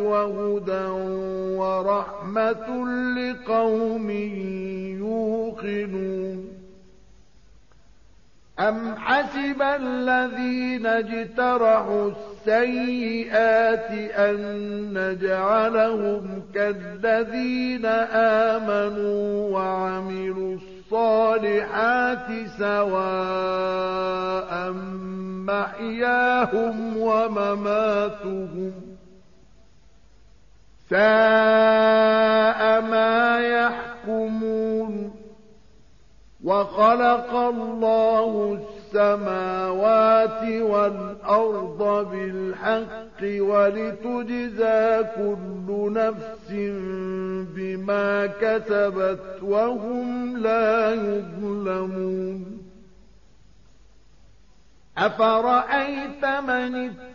وَهُدًى وَرَحْمَةٌ لِقَوْمٍ يُوقِنُونَ أم حسب الذين اجترحوا السيئات أن نجعلهم كالذين آمنوا وعملوا الصالحات سواء محياهم ومماتهم ساء ما يحكمون وخلق الله السماوات والأرض بالحق ولتجزى كل نفس بما كسبت وهم لا يظلمون. أفرأيت من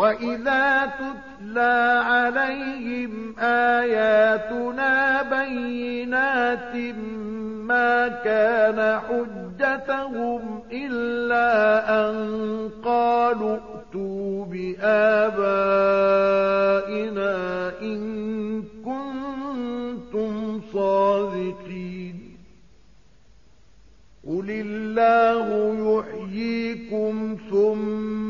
وإذا تتلى عليهم آياتنا بينات ما كان حجتهم إلا أن قالوا ائتوا بآبائنا إن كنتم صادقين قل الله يحييكم ثم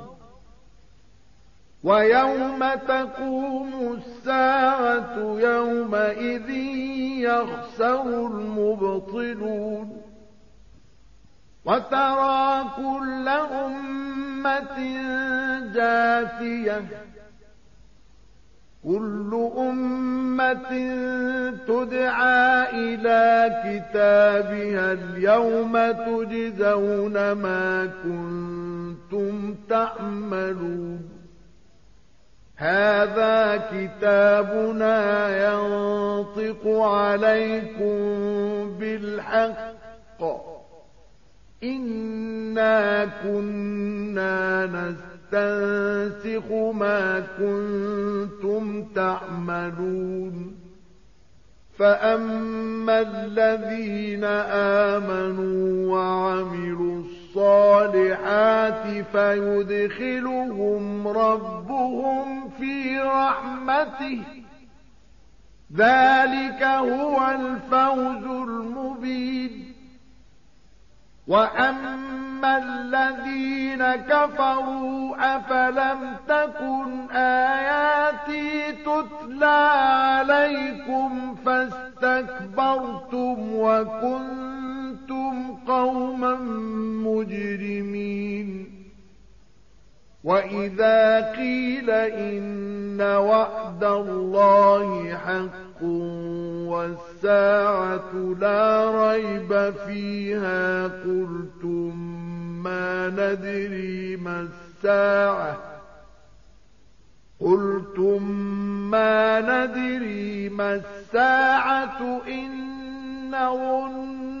ويوم تقوم الساعة يومئذ يخسر المبطلون وترى كل أمة جاثية كل أمة تدعى إلى كتابها اليوم تجزون ما كنتم تعملون هذا كتابنا ينطق عليكم بالحق. إنا كنا نستنسخ ما كنتم تعملون. فأما الذين آمنوا وعملوا الصالحات فيدخلهم ربهم في رحمته. ذلك هو الفوز المبين. وأما الذين كفروا أفلم تكن آياتي تتلى عليكم فاستكبرتم وكنتم قوما مجرمين وإذا قيل إن وعد الله حق والساعة لا ريب فيها قلتم ما ندري ما الساعة قلتم ما ندري ما الساعة إن نظن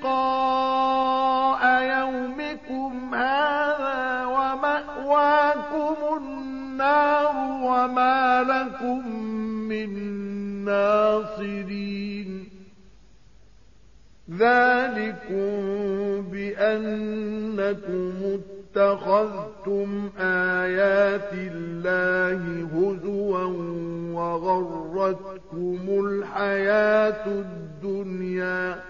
لقاء يومكم هذا ومأواكم النار وما لكم من ناصرين. ذلكم بأنكم اتخذتم آيات الله هزوا وغرتكم الحياة الدنيا.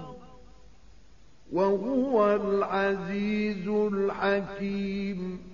وهو العزيز الحكيم.